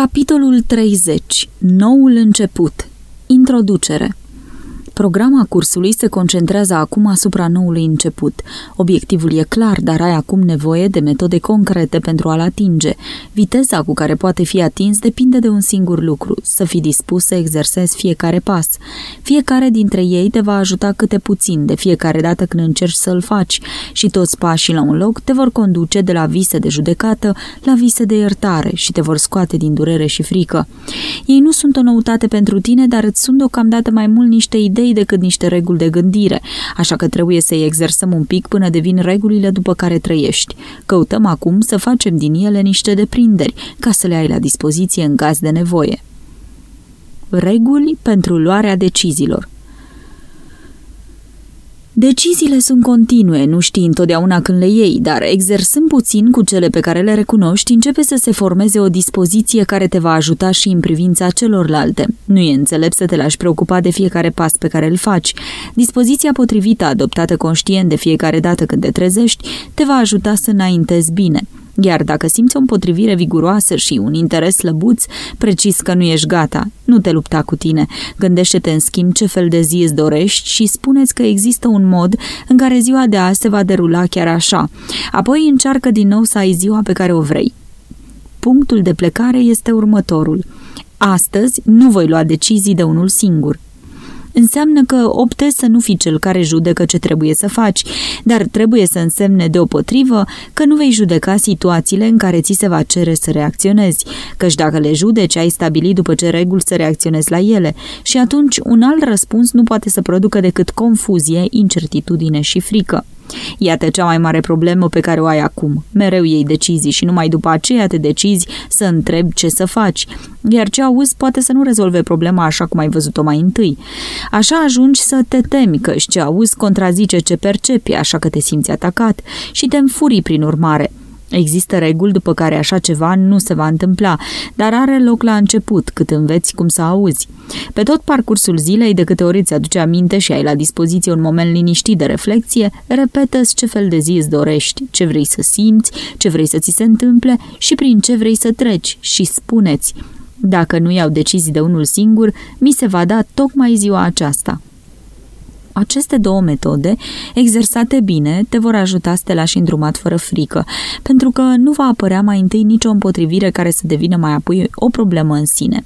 Capitolul 30. Noul început. Introducere. Programa cursului se concentrează acum asupra noului început. Obiectivul e clar, dar ai acum nevoie de metode concrete pentru a-l atinge. Viteza cu care poate fi atins depinde de un singur lucru, să fii dispus să exersezi fiecare pas. Fiecare dintre ei te va ajuta câte puțin de fiecare dată când încerci să-l faci și toți pașii la un loc te vor conduce de la vise de judecată la vise de iertare și te vor scoate din durere și frică. Ei nu sunt o noutate pentru tine, dar îți sunt deocamdată mai mult niște idei idei decât niște reguli de gândire, așa că trebuie să-i exersăm un pic până devin regulile după care trăiești. Căutăm acum să facem din ele niște deprinderi, ca să le ai la dispoziție în caz de nevoie. Reguli pentru luarea deciziilor Deciziile sunt continue, nu știi întotdeauna când le iei, dar exersând puțin cu cele pe care le recunoști, începe să se formeze o dispoziție care te va ajuta și în privința celorlalte. Nu e înțelept să te lași preocupa de fiecare pas pe care îl faci. Dispoziția potrivită, adoptată conștient de fiecare dată când te trezești, te va ajuta să înaintezi bine. Iar dacă simți o împotrivire viguroasă și un interes slăbuț, precis că nu ești gata, nu te lupta cu tine. Gândește-te în schimb ce fel de zi îți dorești și spuneți că există un mod în care ziua de azi se va derula chiar așa. Apoi încearcă din nou să ai ziua pe care o vrei. Punctul de plecare este următorul. Astăzi nu voi lua decizii de unul singur înseamnă că optezi să nu fii cel care judecă ce trebuie să faci, dar trebuie să însemne deopotrivă că nu vei judeca situațiile în care ți se va cere să reacționezi, căci dacă le judeci, ai stabilit după ce reguli să reacționezi la ele și atunci un alt răspuns nu poate să producă decât confuzie, incertitudine și frică. Iată cea mai mare problemă pe care o ai acum. Mereu iei decizii și numai după aceea te decizi să întrebi ce să faci. Iar ce auzi poate să nu rezolve problema așa cum ai văzut-o mai întâi. Așa ajungi să te temi că ce auzi contrazice ce percepi, așa că te simți atacat și te înfurii prin urmare – Există reguli după care așa ceva nu se va întâmpla, dar are loc la început, cât înveți cum să auzi. Pe tot parcursul zilei, de câte ori îți aduce aminte și ai la dispoziție un moment liniștit de reflexie, repetă ce fel de zi îți dorești, ce vrei să simți, ce vrei să ți se întâmple și prin ce vrei să treci și spuneți. Dacă nu iau decizii de unul singur, mi se va da tocmai ziua aceasta. Aceste două metode, exersate bine, te vor ajuta să te lași îndrumat fără frică, pentru că nu va apărea mai întâi nicio împotrivire care să devină mai apoi o problemă în sine.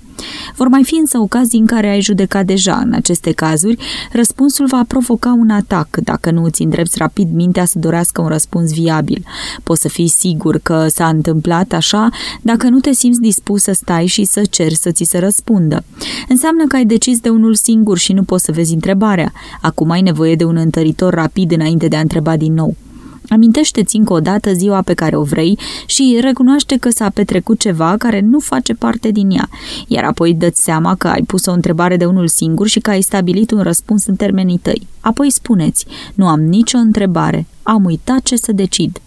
Vor mai fi însă ocazii în care ai judecat deja. În aceste cazuri, răspunsul va provoca un atac dacă nu îți îndrepți rapid mintea să dorească un răspuns viabil. Poți să fii sigur că s-a întâmplat așa dacă nu te simți dispus să stai și să ceri să ți se răspundă. Înseamnă că ai decis de unul singur și nu poți să vezi întrebarea. Acum ai nevoie de un întăritor rapid înainte de a întreba din nou. Amintește-ți încă o dată ziua pe care o vrei și recunoaște că s-a petrecut ceva care nu face parte din ea, iar apoi dă-ți seama că ai pus o întrebare de unul singur și că ai stabilit un răspuns în termenii tăi. Apoi spuneți, nu am nicio întrebare, am uitat ce să decid.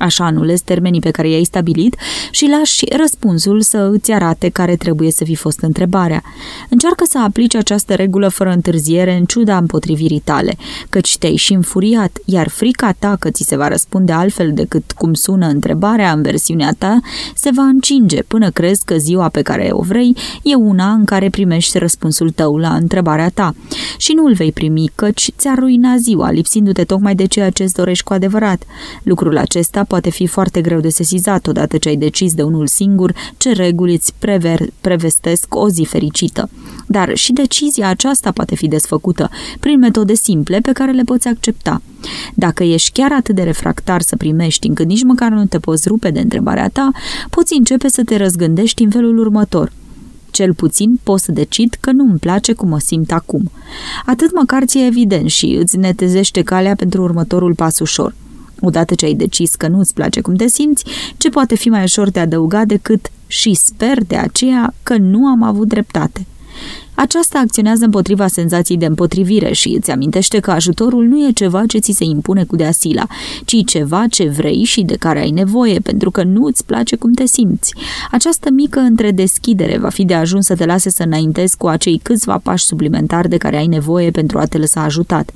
Așa anulezi termenii pe care i-ai stabilit și lași răspunsul să îți arate care trebuie să fi fost întrebarea. Încearcă să aplici această regulă fără întârziere în ciuda împotrivirii tale, căci te-ai și înfuriat, iar frica ta că ți se va răspunde altfel decât cum sună întrebarea în versiunea ta se va încinge până crezi că ziua pe care o vrei e una în care primești răspunsul tău la întrebarea ta și nu îl vei primi căci ți-ar ruina ziua, lipsindu-te tocmai de ceea ce îți dorești cu adevărat. Lucrul acesta poate fi foarte greu de sesizat odată ce ai decis de unul singur ce reguli îți prever, prevestesc o zi fericită. Dar și decizia aceasta poate fi desfăcută prin metode simple pe care le poți accepta. Dacă ești chiar atât de refractar să primești încât nici măcar nu te poți rupe de întrebarea ta, poți începe să te răzgândești în felul următor – cel puțin pot să decid că nu îmi place cum mă simt acum. Atât măcar ți-e evident și îți netezește calea pentru următorul pas ușor. Odată ce ai decis că nu îți place cum te simți, ce poate fi mai ușor de adăugat decât și sper de aceea că nu am avut dreptate. Aceasta acționează împotriva senzației de împotrivire și îți amintește că ajutorul nu e ceva ce ți se impune cu deasila, ci ceva ce vrei și de care ai nevoie, pentru că nu îți place cum te simți. Această mică întredeschidere va fi de ajuns să te lase să înaintezi cu acei câțiva pași suplimentari de care ai nevoie pentru a te lăsa ajutat.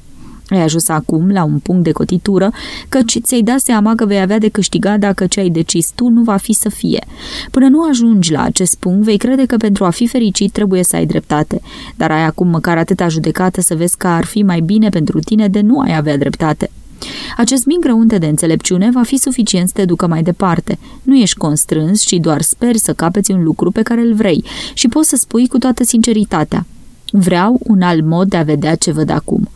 Ai ajuns acum la un punct de cotitură, căci ți-ai dat seama că vei avea de câștigat dacă ce ai decis tu nu va fi să fie. Până nu ajungi la acest punct, vei crede că pentru a fi fericit trebuie să ai dreptate, dar ai acum măcar atâta judecată să vezi că ar fi mai bine pentru tine de nu ai avea dreptate. Acest mic grăunte de înțelepciune va fi suficient să te ducă mai departe. Nu ești constrâns, ci doar speri să capeți un lucru pe care îl vrei și poți să spui cu toată sinceritatea. Vreau un alt mod de a vedea ce văd acum.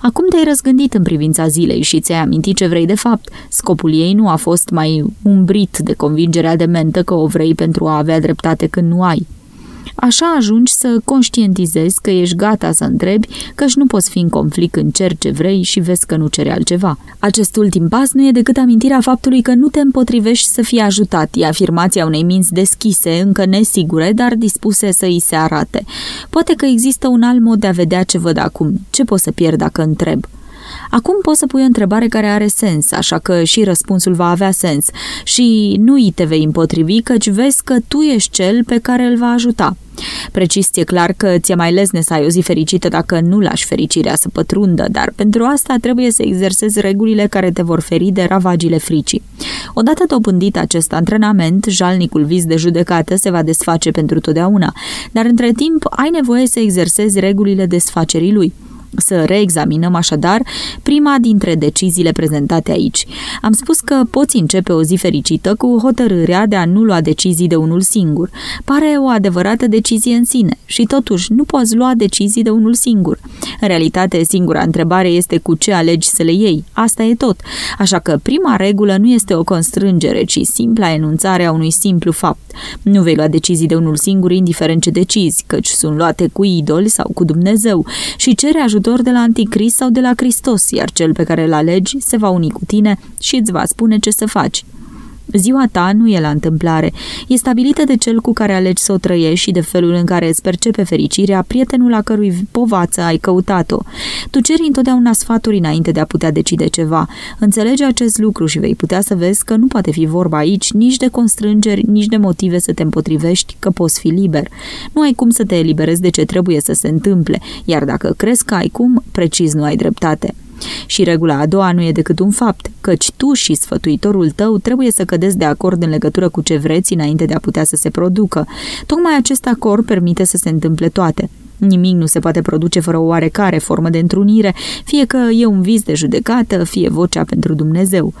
Acum te-ai răzgândit în privința zilei și ți-ai amintit ce vrei de fapt. Scopul ei nu a fost mai umbrit de convingerea de mentă că o vrei pentru a avea dreptate când nu ai. Așa ajungi să conștientizezi că ești gata să întrebi, căci nu poți fi în conflict în cer ce vrei și vezi că nu cere altceva. Acest ultim pas nu e decât amintirea faptului că nu te împotrivești să fii ajutat, e afirmația unei minți deschise, încă nesigure, dar dispuse să îi se arate. Poate că există un alt mod de a vedea ce văd acum. Ce pot să pierd dacă întreb? Acum poți să pui o întrebare care are sens, așa că și răspunsul va avea sens și nu îi te vei împotrivi căci vezi că tu ești cel pe care îl va ajuta. Precis e clar că ți-e mai lesne să ai o zi fericită dacă nu lași fericirea să pătrundă, dar pentru asta trebuie să exersezi regulile care te vor feri de ravagile fricii. Odată dobândit acest antrenament, jalnicul vis de judecată se va desface pentru totdeauna, dar între timp ai nevoie să exersezi regulile desfacerii lui. Să reexaminăm așadar prima dintre deciziile prezentate aici. Am spus că poți începe o zi fericită cu hotărârea de a nu lua decizii de unul singur. Pare o adevărată decizie în sine și totuși nu poți lua decizii de unul singur. În realitate, singura întrebare este cu ce alegi să le iei. Asta e tot. Așa că prima regulă nu este o constrângere, ci simpla enunțare a unui simplu fapt. Nu vei lua decizii de unul singur, indiferent ce decizi, căci sunt luate cu idoli sau cu Dumnezeu și cere ajutor ajutor de la Anticrist sau de la Hristos, iar cel pe care îl alegi se va uni cu tine și îți va spune ce să faci. Ziua ta nu e la întâmplare, e stabilită de cel cu care alegi să o trăiești și de felul în care îți percepe fericirea prietenul la cărui povață ai căutat-o. Tu ceri întotdeauna sfaturi înainte de a putea decide ceva. Înțelegi acest lucru și vei putea să vezi că nu poate fi vorba aici nici de constrângeri, nici de motive să te împotrivești, că poți fi liber. Nu ai cum să te eliberezi de ce trebuie să se întâmple, iar dacă crezi că ai cum, precis nu ai dreptate. Și regula a doua nu e decât un fapt, căci tu și sfătuitorul tău trebuie să cădeți de acord în legătură cu ce vreți înainte de a putea să se producă. Tocmai acest acord permite să se întâmple toate. Nimic nu se poate produce fără o oarecare formă de întrunire, fie că e un vis de judecată, fie vocea pentru Dumnezeu.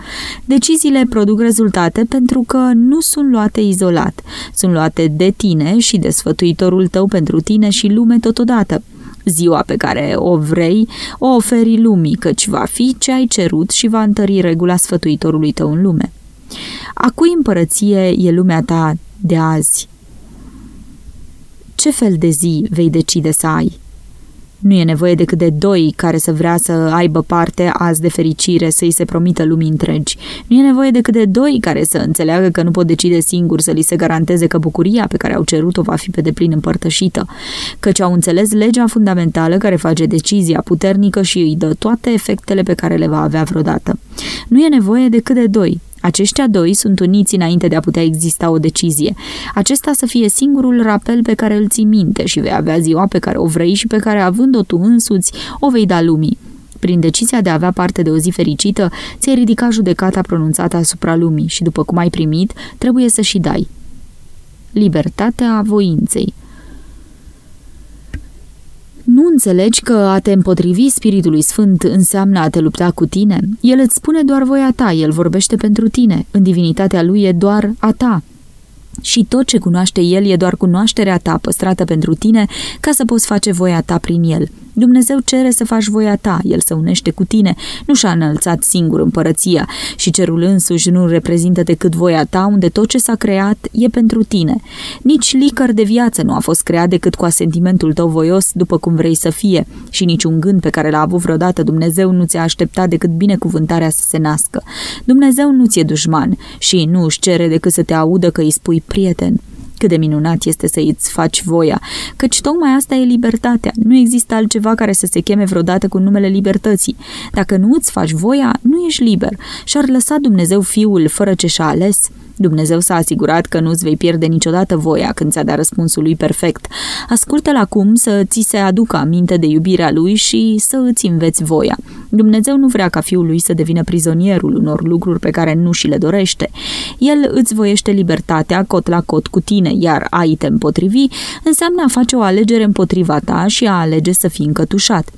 Deciziile produc rezultate pentru că nu sunt luate izolat. Sunt luate de tine și de sfătuitorul tău pentru tine și lume totodată. Ziua pe care o vrei, o oferi lumii, căci va fi ce ai cerut și va întări regula sfătuitorului tău în lume. A cui împărăție e lumea ta de azi? Ce fel de zi vei decide să ai? Nu e nevoie decât de doi care să vrea să aibă parte azi de fericire, să-i se promită lumii întregi. Nu e nevoie decât de doi care să înțeleagă că nu pot decide singur să li se garanteze că bucuria pe care au cerut-o va fi pe deplin împărtășită, căci au înțeles legea fundamentală care face decizia puternică și îi dă toate efectele pe care le va avea vreodată. Nu e nevoie decât de doi, aceștia doi sunt uniți înainte de a putea exista o decizie. Acesta să fie singurul rapel pe care îl ții minte și vei avea ziua pe care o vrei și pe care, având-o tu însuți, o vei da lumii. Prin decizia de a avea parte de o zi fericită, ți-ai ridicat judecata pronunțată asupra lumii și, după cum ai primit, trebuie să și dai. Libertatea voinței nu înțelegi că a te împotrivi Spiritului Sfânt înseamnă a te lupta cu tine? El îți spune doar voia ta, el vorbește pentru tine. În divinitatea lui e doar a ta. Și tot ce cunoaște el e doar cunoașterea ta păstrată pentru tine ca să poți face voia ta prin el. Dumnezeu cere să faci voia ta, El se unește cu tine, nu și-a înălțat singur împărăția și cerul însuși nu reprezintă decât voia ta unde tot ce s-a creat e pentru tine. Nici licăr de viață nu a fost creat decât cu asentimentul tău voios după cum vrei să fie și niciun gând pe care l-a avut vreodată Dumnezeu nu ți-a așteptat decât binecuvântarea să se nască. Dumnezeu nu ți-e dușman și nu își cere decât să te audă că îi spui prieten. Cât de minunat este să îți faci voia, căci tocmai asta e libertatea. Nu există altceva care să se cheme vreodată cu numele libertății. Dacă nu îți faci voia, nu ești liber și ar lăsa Dumnezeu Fiul fără ce și-a ales. Dumnezeu s-a asigurat că nu-ți vei pierde niciodată voia când ți-a dat răspunsul lui perfect. Ascultă-l acum să ți se aducă aminte de iubirea lui și să îți înveți voia. Dumnezeu nu vrea ca fiul lui să devină prizonierul unor lucruri pe care nu și le dorește. El îți voiește libertatea cot la cot cu tine, iar a te împotrivi înseamnă a face o alegere împotriva ta și a alege să fii încătușat.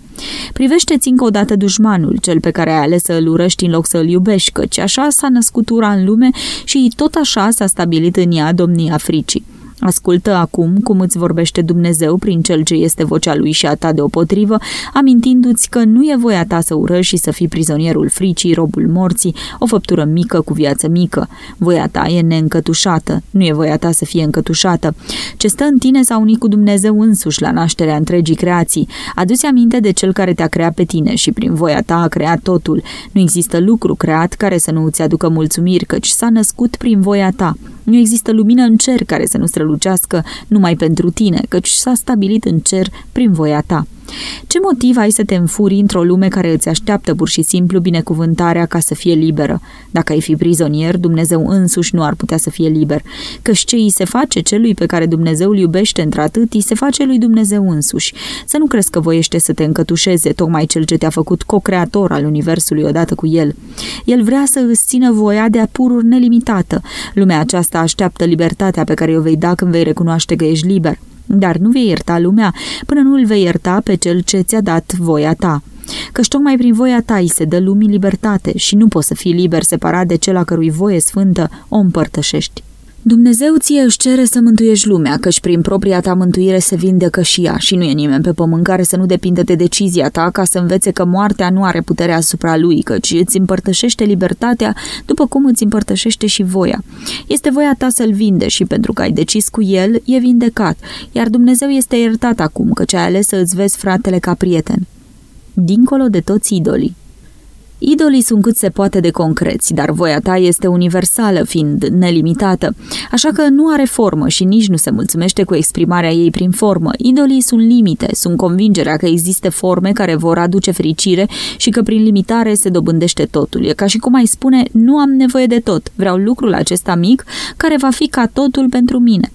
Privește-ți încă o dată dușmanul, cel pe care ai ales să îl urăști în loc să îl iubești, căci așa s-a născut ura în lume și tot așa s-a stabilit în ea domnia fricii. Ascultă acum cum îți vorbește Dumnezeu prin cel ce este vocea lui și a ta deopotrivă, amintindu-ți că nu e voia ta să urăși și să fii prizonierul fricii, robul morții, o făptură mică cu viață mică. Voia ta e neîncătușată, nu e voia ta să fie încătușată. Ce stă în tine s-a unit cu Dumnezeu însuși la nașterea întregii creații. Adu-ți aminte de cel care te-a creat pe tine și prin voia ta a creat totul. Nu există lucru creat care să nu îți aducă mulțumiri, căci s-a născut prin voia ta. Nu există lumină în cer care să nu strălucească numai pentru tine, căci s-a stabilit în cer prin voia ta. Ce motiv ai să te înfuri într-o lume care îți așteaptă pur și simplu binecuvântarea ca să fie liberă? Dacă ai fi prizonier, Dumnezeu însuși nu ar putea să fie liber, căci ce îi se face celui pe care Dumnezeu îl iubește într-atât, îi se face lui Dumnezeu însuși. Să nu crezi că voiește să te încătușeze tocmai cel ce te-a făcut co-creator al Universului odată cu el. El vrea să îți țină voia de-a pururi nelimitată. Lumea aceasta așteaptă libertatea pe care o vei da când vei recunoaște că ești liber. Dar nu vei ierta lumea până nu îl vei ierta pe cel ce ți-a dat voia ta. Căci tocmai prin voia ta îi se dă lumii libertate și nu poți să fii liber separat de cel a cărui voie sfântă o împărtășești. Dumnezeu ție își cere să mântuiești lumea, căci prin propria ta mântuire se vindecă și ea și nu e nimeni pe pământ care să nu depindă de decizia ta ca să învețe că moartea nu are putere asupra lui, căci îți împărtășește libertatea după cum îți împărtășește și voia. Este voia ta să-l vinde și pentru că ai decis cu el, e vindecat, iar Dumnezeu este iertat acum, căci ai ales să îți vezi fratele ca prieten. Dincolo de toți idolii. Idolii sunt cât se poate de concreți, dar voia ta este universală, fiind nelimitată, așa că nu are formă și nici nu se mulțumește cu exprimarea ei prin formă. Idolii sunt limite, sunt convingerea că există forme care vor aduce fericire și că prin limitare se dobândește totul. E ca și cum ai spune, nu am nevoie de tot, vreau lucrul acesta mic care va fi ca totul pentru mine.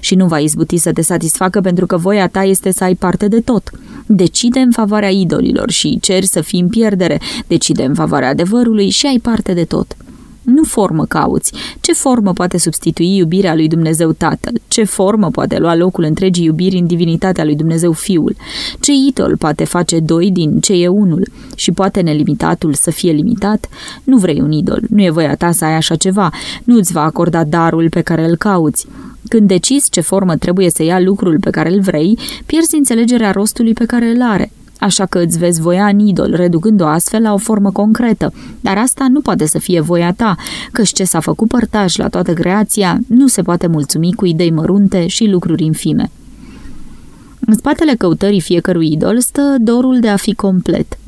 Și nu va izbuti să te satisfacă pentru că voia ta este să ai parte de tot. Decide în favoarea idolilor și ceri să fii în pierdere. Decide în favoarea adevărului și ai parte de tot. Nu formă cauți. Ce formă poate substitui iubirea lui Dumnezeu Tatăl? Ce formă poate lua locul întregii iubiri în divinitatea lui Dumnezeu Fiul? Ce idol poate face doi din ce e unul? Și poate nelimitatul să fie limitat? Nu vrei un idol, nu e voia ta să ai așa ceva, nu îți va acorda darul pe care îl cauți. Când decizi ce formă trebuie să ia lucrul pe care îl vrei, pierzi înțelegerea rostului pe care îl are. Așa că îți vezi voia în idol, reducând-o astfel la o formă concretă. Dar asta nu poate să fie voia ta, căci ce s-a făcut părtaș la toată creația nu se poate mulțumi cu idei mărunte și lucruri infime. În spatele căutării fiecărui idol stă dorul de a fi complet.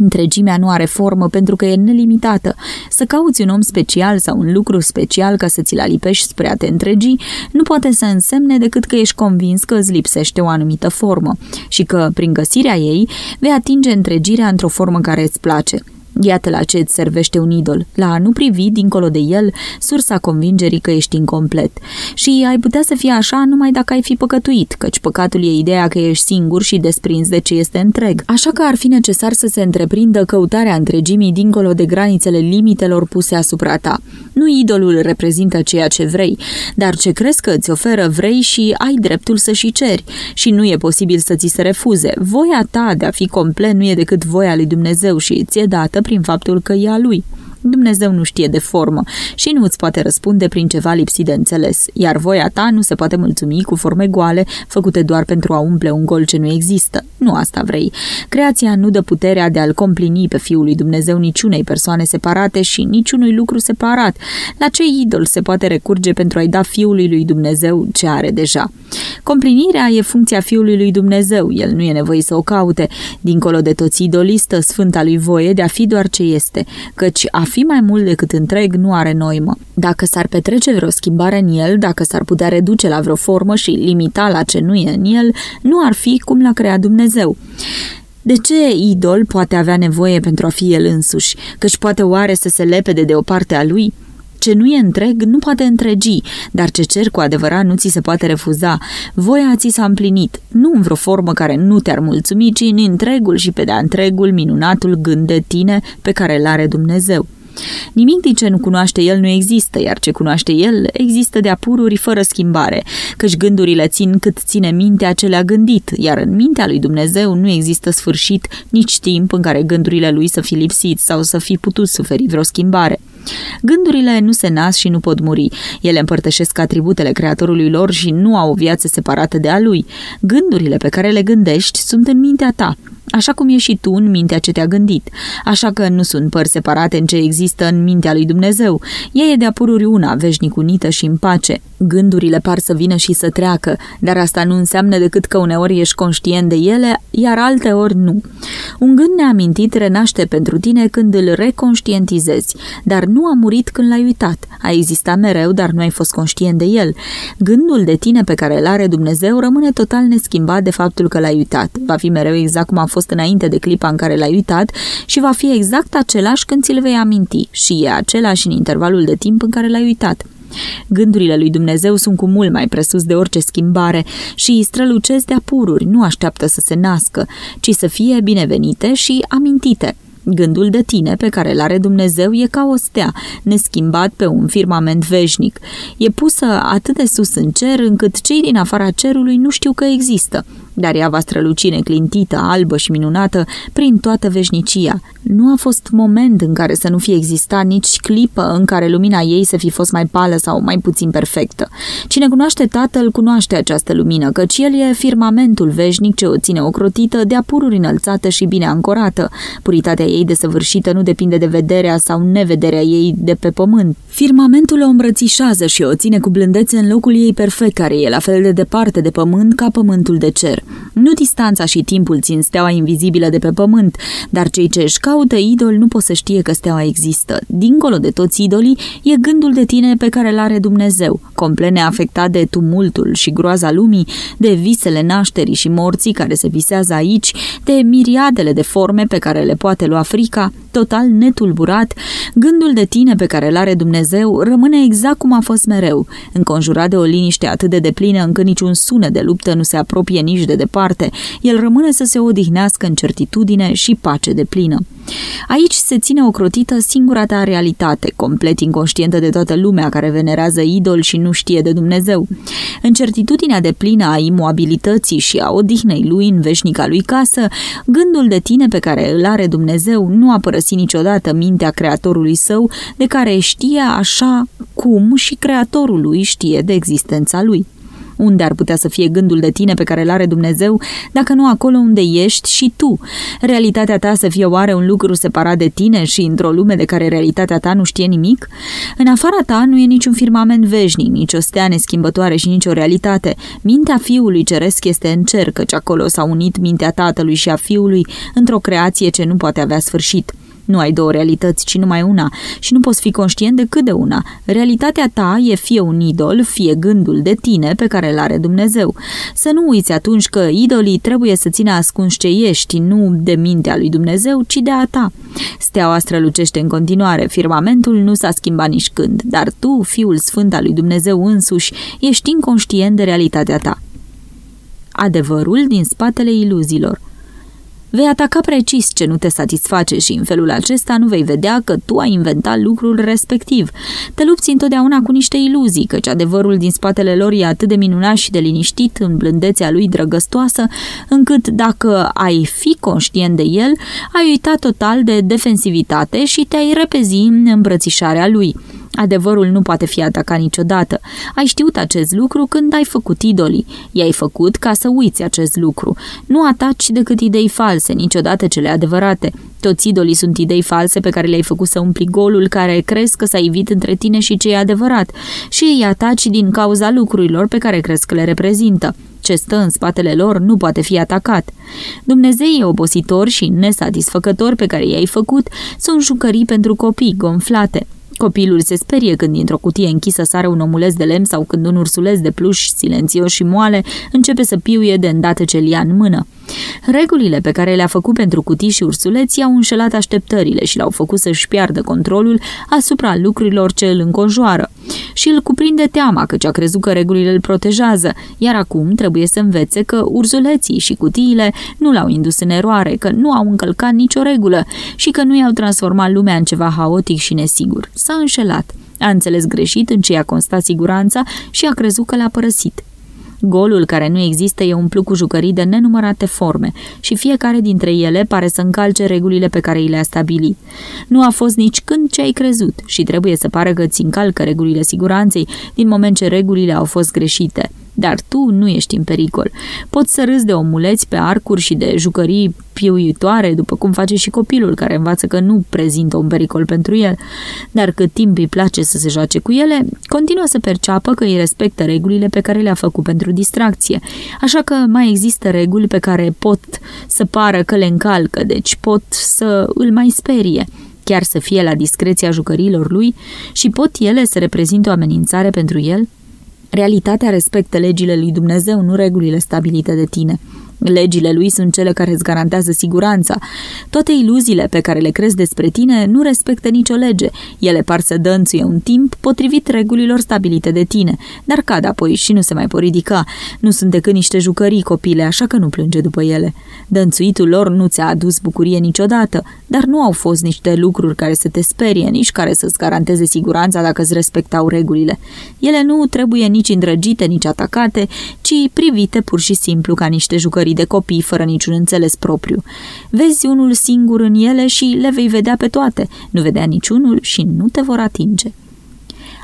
Întregimea nu are formă pentru că e nelimitată. Să cauți un om special sau un lucru special ca să ți-l alipești spre a te întregi nu poate să însemne decât că ești convins că îți lipsește o anumită formă și că, prin găsirea ei, vei atinge întregirea într-o formă care îți place. Iată la ce îți servește un idol, la a nu privi dincolo de el sursa convingerii că ești incomplet. Și ai putea să fie așa numai dacă ai fi păcătuit, căci păcatul e ideea că ești singur și desprins de ce este întreg. Așa că ar fi necesar să se întreprindă căutarea întregimii dincolo de granițele limitelor puse asupra ta. Nu idolul reprezintă ceea ce vrei, dar ce crezi că îți oferă vrei și ai dreptul să și ceri. Și nu e posibil să ți se refuze. Voia ta de a fi complet nu e decât voia lui Dumnezeu și ți-e dată prin faptul că e a lui. Dumnezeu nu știe de formă și nu îți poate răspunde prin ceva lipsit de înțeles, iar voia ta nu se poate mulțumi cu forme goale, făcute doar pentru a umple un gol ce nu există. Nu asta vrei. Creația nu dă puterea de a-l complini pe Fiul lui Dumnezeu niciunei persoane separate și niciunui lucru separat. La ce idol se poate recurge pentru a-i da Fiului lui Dumnezeu ce are deja? Complinirea e funcția Fiului lui Dumnezeu, el nu e nevoie să o caute. Dincolo de toți idolistă, sfânta lui voie de a fi doar ce este, căci a fi mai mult decât întreg nu are noimă. Dacă s-ar petrece vreo schimbare în el, dacă s-ar putea reduce la vreo formă și limita la ce nu e în el, nu ar fi cum l-a creat Dumnezeu. De ce idol poate avea nevoie pentru a fi el însuși? Căci poate oare să se lepede de o parte a lui? Ce nu e întreg nu poate întregi, dar ce cer cu adevărat nu ți se poate refuza. Voia ți s-a împlinit, nu în vreo formă care nu te-ar mulțumi, ci în întregul și pe de-a întregul minunatul gând de tine pe care îl are Dumnezeu. Nimic din ce nu cunoaște el nu există, iar ce cunoaște el există de-a pururi fără schimbare, căci gândurile țin cât ține mintea ce le-a gândit, iar în mintea lui Dumnezeu nu există sfârșit nici timp în care gândurile lui să fi lipsit sau să fi putut suferi vreo schimbare. Gândurile nu se nasc și nu pot muri. Ele împărtășesc atributele creatorului lor și nu au o viață separată de a lui. Gândurile pe care le gândești sunt în mintea ta așa cum e și tu în mintea ce te-a gândit. Așa că nu sunt părți separate în ce există în mintea lui Dumnezeu. Ea e de-a pururi una, veșnic unită și în pace. Gândurile par să vină și să treacă, dar asta nu înseamnă decât că uneori ești conștient de ele, iar alteori nu. Un gând neamintit renaște pentru tine când îl reconștientizezi, dar nu a murit când l-ai uitat. A existat mereu, dar nu ai fost conștient de el. Gândul de tine pe care îl are Dumnezeu rămâne total neschimbat de faptul că l-ai uitat. Va fi mereu exact cum a fost înainte de clipa în care l-ai uitat și va fi exact același când ți-l vei aminti și e același în intervalul de timp în care l-ai uitat. Gândurile lui Dumnezeu sunt cu mult mai presus de orice schimbare și îi strălucesc de apururi, nu așteaptă să se nască, ci să fie binevenite și amintite. Gândul de tine pe care îl are Dumnezeu e ca o stea, neschimbat pe un firmament veșnic. E pusă atât de sus în cer încât cei din afara cerului nu știu că există dar ea va străluci neclintită, albă și minunată prin toată veșnicia. Nu a fost moment în care să nu fie existat nici clipă în care lumina ei să fi fost mai pală sau mai puțin perfectă. Cine cunoaște Tatăl cunoaște această lumină, căci el e firmamentul veșnic ce o ține ocrotită, de apururi înălțată și bine ancorată. Puritatea ei desăvârșită nu depinde de vederea sau nevederea ei de pe pământ. Firmamentul o îmbrățișează și o ține cu blândețe în locul ei perfect, care e la fel de departe de pământ ca pământul de cer. Nu distanța și timpul țin steaua invizibilă de pe pământ, dar cei ce își caută idol nu pot să știe că steaua există. Dincolo de toți idolii e gândul de tine pe care îl are Dumnezeu, complet neafectat de tumultul și groaza lumii, de visele nașterii și morții care se visează aici, de miriadele de forme pe care le poate lua frica, total netulburat, gândul de tine pe care îl are Dumnezeu rămâne exact cum a fost mereu, înconjurat de o liniște atât de deplină încât niciun sunet de luptă nu se apropie nici de departe, el rămâne să se odihnească în certitudine și pace de plină. Aici se ține ocrotită singura ta realitate, complet inconștientă de toată lumea care venerează idol și nu știe de Dumnezeu. În certitudinea de plină a imobilității și a odihnei lui în veșnica lui casă, gândul de tine pe care îl are Dumnezeu nu a părăsit niciodată mintea creatorului său, de care știe așa cum și creatorul lui știe de existența lui. Unde ar putea să fie gândul de tine pe care îl are Dumnezeu, dacă nu acolo unde ești și tu? Realitatea ta să fie oare un lucru separat de tine și într-o lume de care realitatea ta nu știe nimic? În afara ta nu e niciun firmament veșnic, nici o stea neschimbătoare și nicio realitate. Mintea fiului ceresc este în cer, căci acolo s-a unit mintea tatălui și a fiului într-o creație ce nu poate avea sfârșit. Nu ai două realități, ci numai una și nu poți fi conștient decât de una. Realitatea ta e fie un idol, fie gândul de tine pe care îl are Dumnezeu. Să nu uiți atunci că idolii trebuie să țină ascuns ce ești, nu de mintea lui Dumnezeu, ci de a ta. Steaua strălucește în continuare, firmamentul nu s-a schimbat nici când, dar tu, Fiul Sfânt al lui Dumnezeu însuși, ești inconștient de realitatea ta. Adevărul din spatele iluziilor – Vei ataca precis ce nu te satisface și în felul acesta nu vei vedea că tu ai inventat lucrul respectiv. Te lupți întotdeauna cu niște iluzii, căci adevărul din spatele lor e atât de minunat și de liniștit în blândețea lui drăgăstoasă, încât dacă ai fi conștient de el, ai uitat total de defensivitate și te-ai repezi în îmbrățișarea lui. Adevărul nu poate fi atacat niciodată. Ai știut acest lucru când ai făcut idolii. I-ai făcut ca să uiți acest lucru. Nu ataci decât idei false, niciodată cele adevărate. Toți idolii sunt idei false pe care le-ai făcut să umpli golul care crezi că s-a ivit între tine și ce e adevărat și îi ataci din cauza lucrurilor pe care crezi că le reprezintă. Ce stă în spatele lor nu poate fi atacat. Dumnezeii obositori și nesatisfăcători pe care i-ai făcut sunt jucării pentru copii gonflate. Copilul se sperie când dintr-o cutie închisă sare un omuleț de lemn sau când un ursuleț de pluș silențios și moale începe să piuie de îndată ce ia în mână. Regulile pe care le-a făcut pentru cutii și ursuleți i-au înșelat așteptările și l-au făcut să-și piardă controlul asupra lucrurilor ce îl înconjoară. Și îl cuprinde teama că a crezut că regulile îl protejează, iar acum trebuie să învețe că ursuleții și cutiile nu l-au indus în eroare, că nu au încălcat nicio regulă și că nu i-au transformat lumea în ceva haotic și nesigur. S-a înșelat. A înțeles greșit în ce a constat siguranța și a crezut că l-a părăsit. Golul care nu există e umplut cu jucării de nenumărate forme și fiecare dintre ele pare să încalce regulile pe care i le-a stabilit. Nu a fost nici când ce ai crezut și trebuie să pară că ți încalcă regulile siguranței din moment ce regulile au fost greșite – dar tu nu ești în pericol. Poți să râzi de omuleți pe arcuri și de jucării piuitoare, după cum face și copilul care învață că nu prezintă un pericol pentru el, dar cât timp îi place să se joace cu ele, continuă să perceapă că îi respectă regulile pe care le-a făcut pentru distracție. Așa că mai există reguli pe care pot să pară că le încalcă, deci pot să îl mai sperie chiar să fie la discreția jucărilor lui și pot ele să reprezinte o amenințare pentru el? Realitatea respectă legile lui Dumnezeu, nu regulile stabilite de tine. Legile lui sunt cele care îți garantează siguranța. Toate iluziile pe care le crezi despre tine nu respectă nicio lege. Ele par să dănțuie un timp potrivit regulilor stabilite de tine, dar cad apoi și nu se mai pot ridica. Nu sunt decât niște jucării copile, așa că nu plânge după ele. Dănțuitul lor nu ți-a adus bucurie niciodată, dar nu au fost niște lucruri care să te sperie, nici care să-ți garanteze siguranța dacă îți respectau regulile. Ele nu trebuie nici îndrăgite, nici atacate, ci privite pur și simplu ca niște jucării de copii fără niciun înțeles propriu. Vezi unul singur în ele și le vei vedea pe toate. Nu vedea niciunul și nu te vor atinge.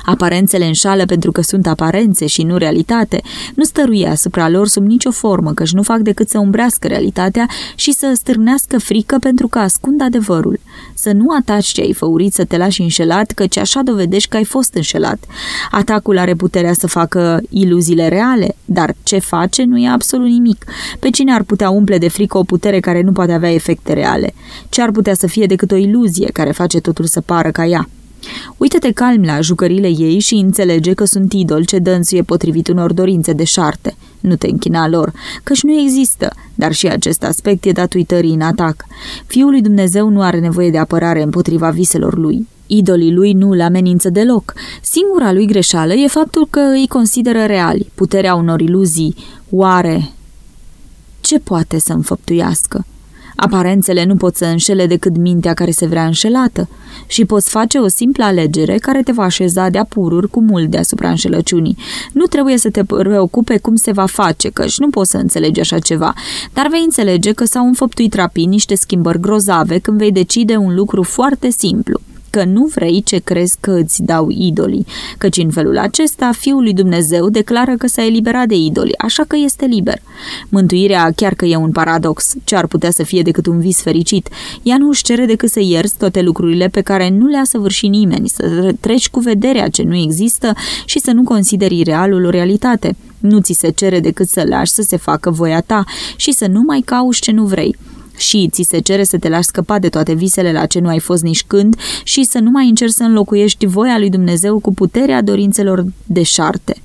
Aparențele înșală pentru că sunt aparențe și nu realitate. Nu stăruie asupra lor sub nicio formă, căci nu fac decât să umbrească realitatea și să stârnească frică pentru că ascund adevărul. Să nu ataci ce ai făurit să te lași înșelat, căci așa dovedești că ai fost înșelat. Atacul are puterea să facă iluziile reale, dar ce face nu e absolut nimic. Pe cine ar putea umple de frică o putere care nu poate avea efecte reale? Ce ar putea să fie decât o iluzie care face totul să pară ca ea? Uită-te calm la jucările ei și înțelege că sunt idol ce dănțuie potrivit unor dorințe de șarte. Nu te închina lor, căci nu există, dar și acest aspect e dat uitării în atac. Fiul lui Dumnezeu nu are nevoie de apărare împotriva viselor lui. Idolii lui nu îl amenință deloc. Singura lui greșeală e faptul că îi consideră reali. Puterea unor iluzii, oare, ce poate să înfăptuiască? Aparențele nu pot să înșele decât mintea care se vrea înșelată și poți face o simplă alegere care te va așeza de-a pururi cu mult deasupra înșelăciunii. Nu trebuie să te preocupe cum se va face, căci nu poți să înțelegi așa ceva, dar vei înțelege că s-au înfăptuit rapid niște schimbări grozave când vei decide un lucru foarte simplu că nu vrei ce crezi că îți dau idolii, căci în felul acesta Fiul lui Dumnezeu declară că s-a eliberat de idoli, așa că este liber. Mântuirea, chiar că e un paradox, ce ar putea să fie decât un vis fericit, ea nu își cere decât să ierți toate lucrurile pe care nu le-a săvârșit nimeni, să treci cu vederea ce nu există și să nu consideri realul o realitate. Nu ți se cere decât să lași să se facă voia ta și să nu mai cauți ce nu vrei și ți se cere să te lași scăpa de toate visele la ce nu ai fost nici când și să nu mai încerci să înlocuiești voia lui Dumnezeu cu puterea dorințelor deșarte.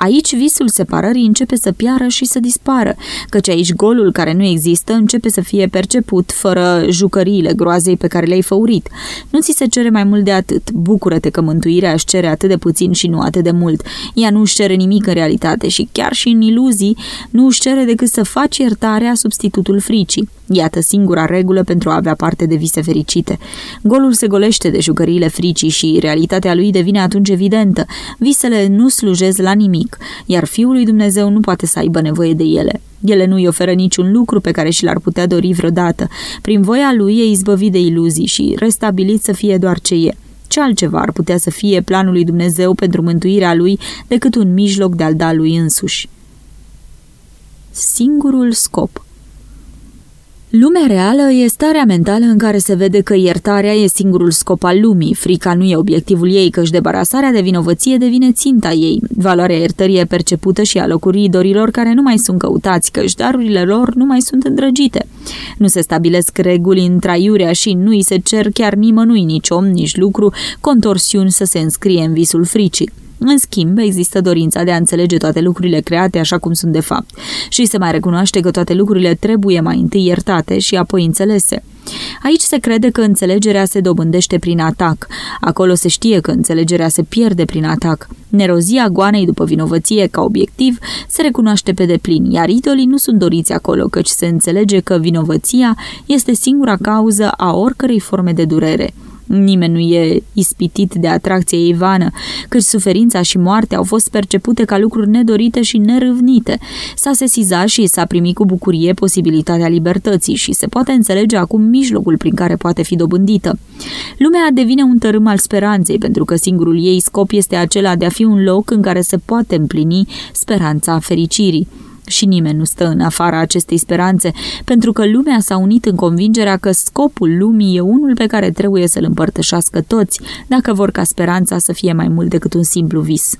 Aici visul separării începe să piară și să dispară, căci aici golul care nu există începe să fie perceput fără jucăriile groazei pe care le-ai făurit. Nu ți se cere mai mult de atât. Bucură-te că mântuirea își cere atât de puțin și nu atât de mult. Ea nu își cere nimic în realitate și chiar și în iluzii nu își cere decât să faci iertarea substitutul fricii. Iată singura regulă pentru a avea parte de vise fericite. Golul se golește de jucăriile fricii și realitatea lui devine atunci evidentă. Visele nu slujesc la nimic, iar Fiul lui Dumnezeu nu poate să aibă nevoie de ele. Ele nu îi oferă niciun lucru pe care și l-ar putea dori vreodată. Prin voia lui e izbăvit de iluzii și restabilit să fie doar ce e. Ce altceva ar putea să fie planul lui Dumnezeu pentru mântuirea lui decât un mijloc de a-l da lui însuși? Singurul scop – Lumea reală e starea mentală în care se vede că iertarea e singurul scop al lumii, frica nu e obiectivul ei, căci debarasarea de vinovăție devine ținta ei. Valoarea iertării e percepută și alocurii dorilor care nu mai sunt căutați, căci darurile lor nu mai sunt îndrăgite. Nu se stabilesc reguli în traiurea și nu îi se cer chiar nimănui, nici om, nici lucru, contorsiuni să se înscrie în visul fricii. În schimb, există dorința de a înțelege toate lucrurile create așa cum sunt de fapt și se mai recunoaște că toate lucrurile trebuie mai întâi iertate și apoi înțelese. Aici se crede că înțelegerea se dobândește prin atac. Acolo se știe că înțelegerea se pierde prin atac. Nerozia goanei după vinovăție ca obiectiv se recunoaște pe deplin, iar idolii nu sunt doriți acolo, căci se înțelege că vinovăția este singura cauză a oricărei forme de durere. Nimeni nu e ispitit de atracție ivană, căci suferința și moartea au fost percepute ca lucruri nedorite și nerâvnite. S-a sesizat și s-a primit cu bucurie posibilitatea libertății și se poate înțelege acum mijlocul prin care poate fi dobândită. Lumea devine un tărâm al speranței, pentru că singurul ei scop este acela de a fi un loc în care se poate împlini speranța fericirii și nimeni nu stă în afara acestei speranțe, pentru că lumea s-a unit în convingerea că scopul lumii e unul pe care trebuie să-l împărtășească toți, dacă vor ca speranța să fie mai mult decât un simplu vis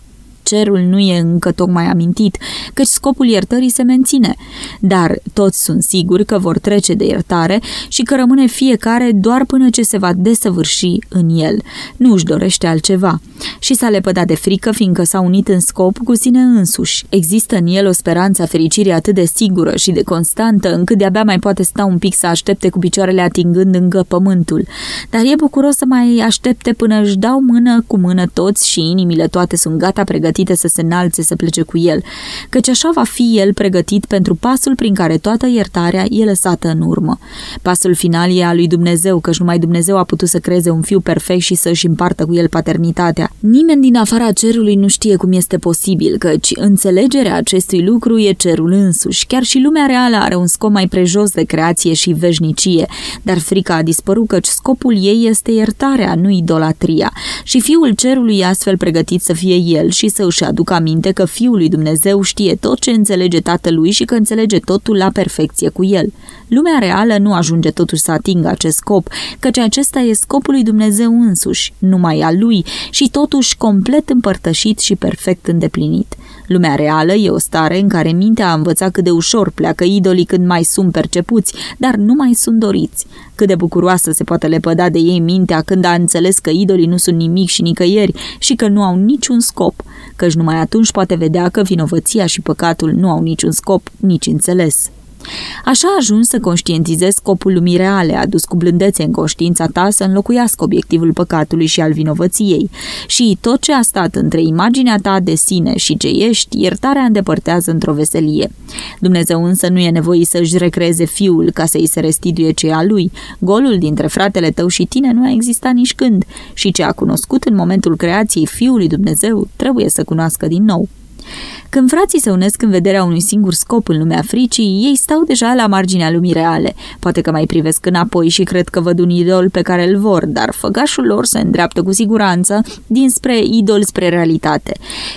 cerul nu e încă tocmai amintit, căci scopul iertării se menține, dar toți sunt siguri că vor trece de iertare și că rămâne fiecare doar până ce se va desăvârși în el. Nu își dorește altceva. Și s-a lepădat de frică, fiindcă s-a unit în scop cu sine însuși. Există în el o speranță a fericirii atât de sigură și de constantă, încât de-abia mai poate sta un pic să aștepte cu picioarele atingând încă pământul. Dar e bucuros să mai aștepte până își dau mână cu mână toți și inimile toate sunt gata pregătite pregătite să se înalțe să plece cu el, căci așa va fi el pregătit pentru pasul prin care toată iertarea e lăsată în urmă. Pasul final e al lui Dumnezeu, căci numai Dumnezeu a putut să creeze un fiu perfect și să-și împartă cu el paternitatea. Nimeni din afara cerului nu știe cum este posibil, căci înțelegerea acestui lucru e cerul însuși. Chiar și lumea reală are un scop mai prejos de creație și veșnicie, dar frica a dispărut căci scopul ei este iertarea, nu idolatria. Și fiul cerului e astfel pregătit să fie el și să își aducă aminte că Fiul lui Dumnezeu știe tot ce înțelege Tatălui și că înțelege totul la perfecție cu el. Lumea reală nu ajunge totuși să atingă acest scop, căci acesta e scopul lui Dumnezeu însuși, numai al lui și totuși complet împărtășit și perfect îndeplinit. Lumea reală e o stare în care mintea a învățat cât de ușor pleacă idolii când mai sunt percepuți, dar nu mai sunt doriți. Cât de bucuroasă se poate lepăda de ei mintea când a înțeles că idolii nu sunt nimic și nicăieri și că nu au niciun scop, căci numai atunci poate vedea că vinovăția și păcatul nu au niciun scop, nici înțeles. Așa a ajuns să conștientizezi scopul lumii reale, adus cu blândețe în conștiința ta să înlocuiască obiectivul păcatului și al vinovăției. Și tot ce a stat între imaginea ta de sine și ce ești, iertarea îndepărtează într-o veselie. Dumnezeu însă nu e nevoie să-și recreeze fiul ca să-i se restituie ce a lui. Golul dintre fratele tău și tine nu a existat nici când și ce a cunoscut în momentul creației fiului Dumnezeu trebuie să cunoască din nou. Când frații se unesc în vederea unui singur scop în lumea fricii, ei stau deja la marginea lumii reale. Poate că mai privesc înapoi și cred că văd un idol pe care îl vor, dar făgașul lor se îndreaptă cu siguranță dinspre idol spre realitate.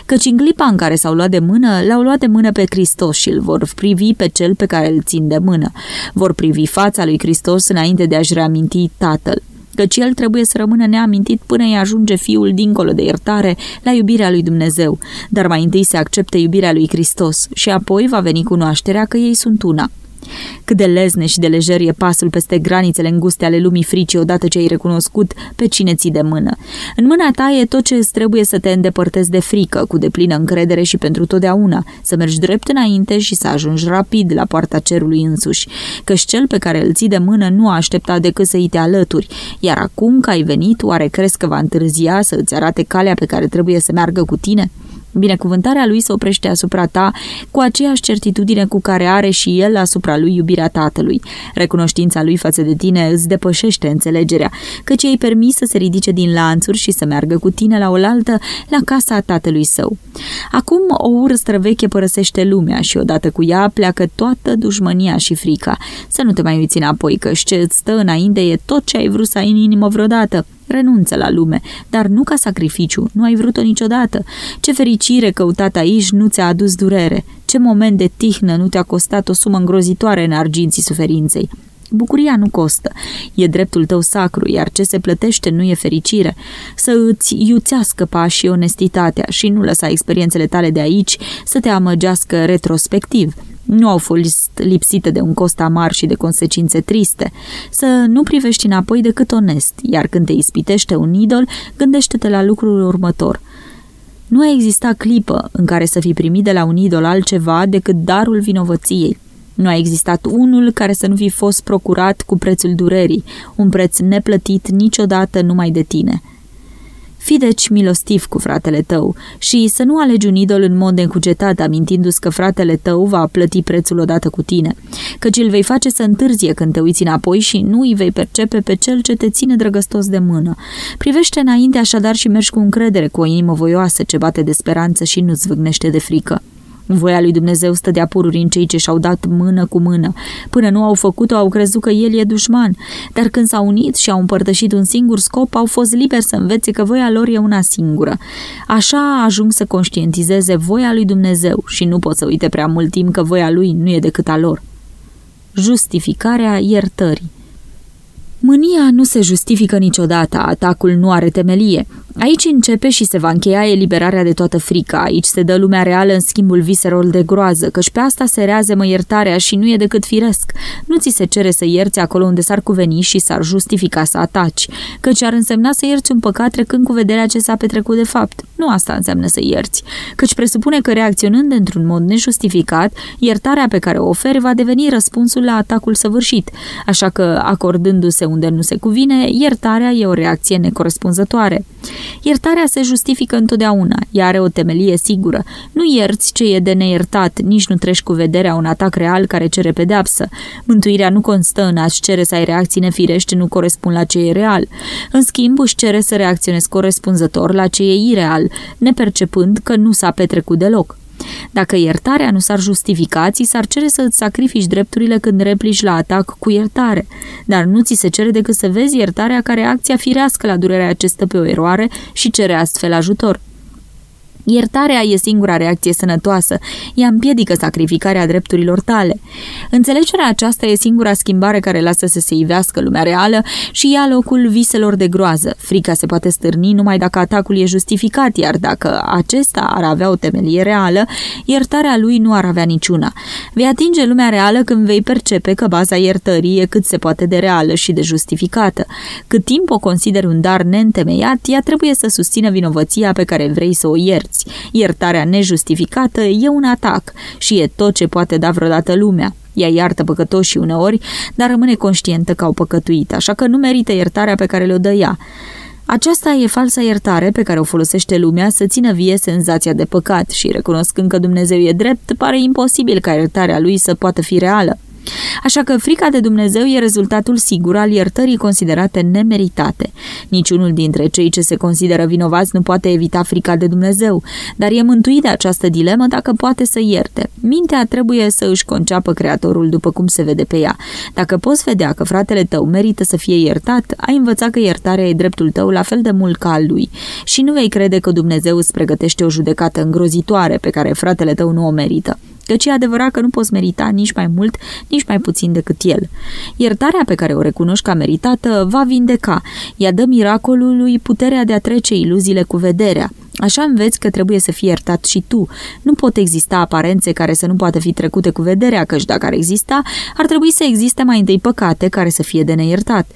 Căci în clipa în care s-au luat de mână, l-au luat de mână pe Hristos și îl vor privi pe cel pe care îl țin de mână. Vor privi fața lui Hristos înainte de a-și reaminti Tatăl căci el trebuie să rămână neamintit până îi ajunge fiul dincolo de iertare la iubirea lui Dumnezeu, dar mai întâi se accepte iubirea lui Hristos și apoi va veni cunoașterea că ei sunt una. Cât de lezne și de lejer e pasul peste granițele înguste ale lumii fricii odată ce ai recunoscut pe cine ții de mână. În mâna ta e tot ce îți trebuie să te îndepărtezi de frică, cu deplină încredere și pentru totdeauna, să mergi drept înainte și să ajungi rapid la poarta cerului însuși, căci cel pe care îl ții de mână nu a așteptat decât să-i te alături, iar acum că ai venit, oare crezi că va întârzia să îți arate calea pe care trebuie să meargă cu tine? Binecuvântarea lui se oprește asupra ta cu aceeași certitudine cu care are și el asupra lui iubirea tatălui. Recunoștința lui față de tine îți depășește înțelegerea, căci ei permis să se ridice din lanțuri și să meargă cu tine la oaltă la casa tatălui său. Acum o ură străveche părăsește lumea și odată cu ea pleacă toată dușmânia și frica. Să nu te mai uiți înapoi, că ce îți stă înainte e tot ce ai vrut să ai în inimă vreodată. Renunță la lume, dar nu ca sacrificiu, nu ai vrut-o niciodată. Ce fericire căutat aici nu ți-a adus durere. Ce moment de tihnă nu te-a costat o sumă îngrozitoare în arginții suferinței. Bucuria nu costă. E dreptul tău sacru, iar ce se plătește nu e fericire. Să îți iuțească pașii onestitatea și nu lăsa experiențele tale de aici să te amăgească retrospectiv nu au fost lipsite de un cost amar și de consecințe triste. Să nu privești înapoi decât onest, iar când te ispitește un idol, gândește-te la lucrul următor. Nu a existat clipă în care să fi primit de la un idol altceva decât darul vinovăției. Nu a existat unul care să nu fi fost procurat cu prețul durerii, un preț neplătit niciodată numai de tine – Fii deci milostiv cu fratele tău și să nu alegi un idol în mod necugetat, amintindu-ți că fratele tău va plăti prețul odată cu tine, căci îl vei face să întârzie când te uiți înapoi și nu îi vei percepe pe cel ce te ține drăgăstos de mână. Privește înainte așadar și mergi cu încredere, cu o inimă voioasă ce bate de speranță și nu zvâgnește de frică. Voia lui Dumnezeu stă de-a pururi în cei ce și-au dat mână cu mână. Până nu au făcut-o, au crezut că el e dușman, dar când s-au unit și au împărtășit un singur scop, au fost liberi să învețe că voia lor e una singură. Așa ajung să conștientizeze voia lui Dumnezeu și nu pot să uite prea mult timp că voia lui nu e decât a lor. Justificarea iertării Mânia nu se justifică niciodată, atacul nu are temelie. Aici începe și se va încheia eliberarea de toată frica, aici se dă lumea reală în schimbul viselor de groază, căci pe asta se rează iertarea și nu e decât firesc. Nu ți se cere să ierți acolo unde s-ar cuveni și s-ar justifica să ataci, căci ar însemna să ierți un păcat trecând cu vederea ce s-a petrecut de fapt. Nu asta înseamnă să ierți, căci presupune că reacționând într-un mod nejustificat, iertarea pe care o oferi va deveni răspunsul la atacul săvârșit, așa că, acordându-se unde nu se cuvine, iertarea e o reacție necorespunzătoare. Iertarea se justifică întotdeauna, ea are o temelie sigură. Nu ierți ce e de neiertat, nici nu treci cu vederea un atac real care cere pedeapsă. Mântuirea nu constă în a-ți cere să ai reacții nefirești nu corespund la ce e real. În schimb, își cere să reacționezi corespunzător la ce e ireal, nepercepând că nu s-a petrecut deloc. Dacă iertarea nu s-ar justifica, ți s-ar cere să îți sacrifici drepturile când replici la atac cu iertare, dar nu ți se cere decât să vezi iertarea ca reacția firească la durerea acestă pe o eroare și cere astfel ajutor. Iertarea e singura reacție sănătoasă, ea împiedică sacrificarea drepturilor tale. Înțelegerea aceasta e singura schimbare care lasă să se ivească lumea reală și ia locul viselor de groază. Frica se poate stârni numai dacă atacul e justificat, iar dacă acesta ar avea o temelie reală, iertarea lui nu ar avea niciuna. Vei atinge lumea reală când vei percepe că baza iertării e cât se poate de reală și de justificată. Cât timp o consideri un dar neîntemeiat, ea trebuie să susțină vinovăția pe care vrei să o ierți ierți. Iertarea nejustificată e un atac și e tot ce poate da vreodată lumea. Ea iartă păcătoșii uneori, dar rămâne conștientă că au păcătuit, așa că nu merită iertarea pe care le-o dă ea. Aceasta e falsa iertare pe care o folosește lumea să țină vie senzația de păcat și, recunoscând că Dumnezeu e drept, pare imposibil ca iertarea lui să poată fi reală. Așa că frica de Dumnezeu e rezultatul sigur al iertării considerate nemeritate. Niciunul dintre cei ce se consideră vinovați nu poate evita frica de Dumnezeu, dar e mântuit de această dilemă dacă poate să ierte. Mintea trebuie să își conceapă Creatorul după cum se vede pe ea. Dacă poți vedea că fratele tău merită să fie iertat, ai învățat că iertarea e dreptul tău la fel de mult ca al lui și nu vei crede că Dumnezeu îți pregătește o judecată îngrozitoare pe care fratele tău nu o merită căci e adevărat că nu poți merita nici mai mult, nici mai puțin decât el. Iertarea pe care o recunoști ca meritată va vindeca. Ea dă miracolului puterea de a trece iluziile cu vederea. Așa înveți că trebuie să fii iertat și tu. Nu pot exista aparențe care să nu poată fi trecute cu vederea, căci dacă ar exista, ar trebui să existe mai întâi păcate care să fie de neiertat.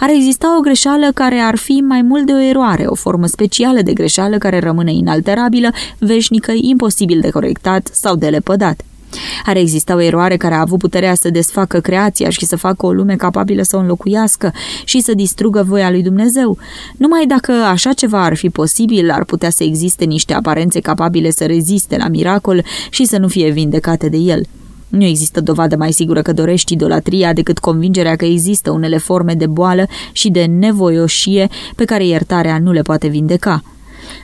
Ar exista o greșeală care ar fi mai mult de o eroare, o formă specială de greșeală care rămâne inalterabilă, veșnică, imposibil de corectat sau de lepădat. Ar exista o eroare care a avut puterea să desfacă creația și să facă o lume capabilă să o înlocuiască și să distrugă voia lui Dumnezeu. Numai dacă așa ceva ar fi posibil, ar putea să existe niște aparențe capabile să reziste la miracol și să nu fie vindecate de el. Nu există dovadă mai sigură că dorești idolatria decât convingerea că există unele forme de boală și de nevoioșie pe care iertarea nu le poate vindeca.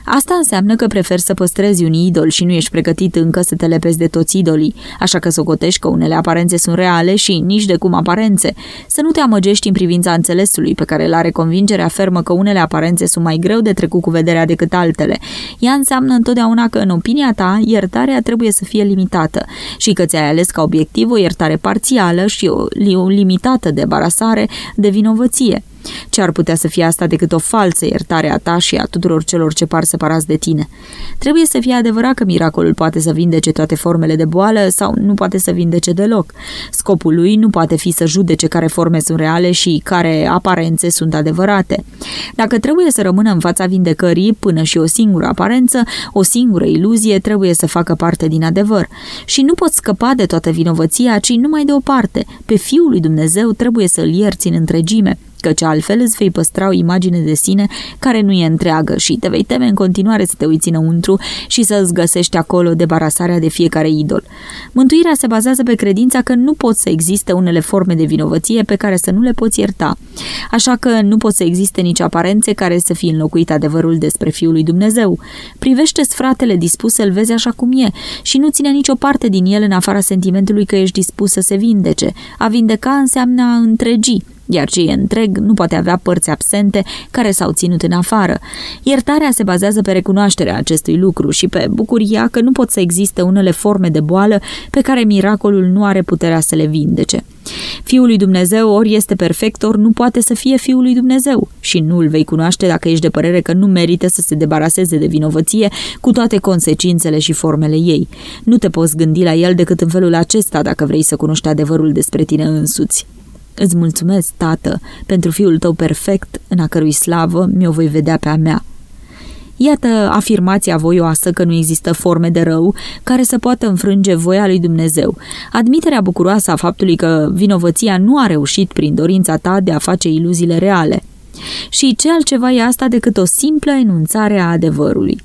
Asta înseamnă că preferi să păstrezi un idol și nu ești pregătit încă să te lepezi de toți idolii, așa că socotești că unele aparențe sunt reale și nici de cum aparențe. Să nu te amăgești în privința înțelesului, pe care îl are convingerea fermă că unele aparențe sunt mai greu de trecut cu vederea decât altele. Ea înseamnă întotdeauna că, în opinia ta, iertarea trebuie să fie limitată și că ți-ai ales ca obiectiv o iertare parțială și o limitată de barasare de vinovăție. Ce ar putea să fie asta decât o falsă iertare a ta și a tuturor celor ce par separați de tine? Trebuie să fie adevărat că miracolul poate să vindece toate formele de boală sau nu poate să vindece deloc. Scopul lui nu poate fi să judece care forme sunt reale și care aparențe sunt adevărate. Dacă trebuie să rămână în fața vindecării până și o singură aparență, o singură iluzie trebuie să facă parte din adevăr. Și nu poți scăpa de toată vinovăția, ci numai de o parte. Pe Fiul lui Dumnezeu trebuie să-l ierți în întregime căci altfel îți vei păstra o imagine de sine care nu e întreagă și te vei teme în continuare să te uiți înăuntru și să îți găsești acolo debarasarea de fiecare idol. Mântuirea se bazează pe credința că nu pot să existe unele forme de vinovăție pe care să nu le poți ierta. Așa că nu pot să existe nici aparențe care să fie înlocuit adevărul despre Fiul lui Dumnezeu. Privește-ți fratele dispus să-l vezi așa cum e și nu ține nicio parte din el în afara sentimentului că ești dispus să se vindece. A vindeca înseamnă a întregi, iar ce e întreg nu poate avea părți absente care s-au ținut în afară. Iertarea se bazează pe recunoașterea acestui lucru și pe bucuria că nu pot să existe unele forme de boală pe care miracolul nu are puterea să le vindece. Fiul lui Dumnezeu ori este perfect, ori nu poate să fie Fiul lui Dumnezeu și nu îl vei cunoaște dacă ești de părere că nu merită să se debaraseze de vinovăție cu toate consecințele și formele ei. Nu te poți gândi la el decât în felul acesta dacă vrei să cunoști adevărul despre tine însuți. Îți mulțumesc, tată, pentru fiul tău perfect, în a cărui slavă mi-o voi vedea pe a mea. Iată afirmația voioasă că nu există forme de rău care să poată înfrânge voia lui Dumnezeu. Admiterea bucuroasă a faptului că vinovăția nu a reușit prin dorința ta de a face iluziile reale. Și ce altceva e asta decât o simplă enunțare a adevărului.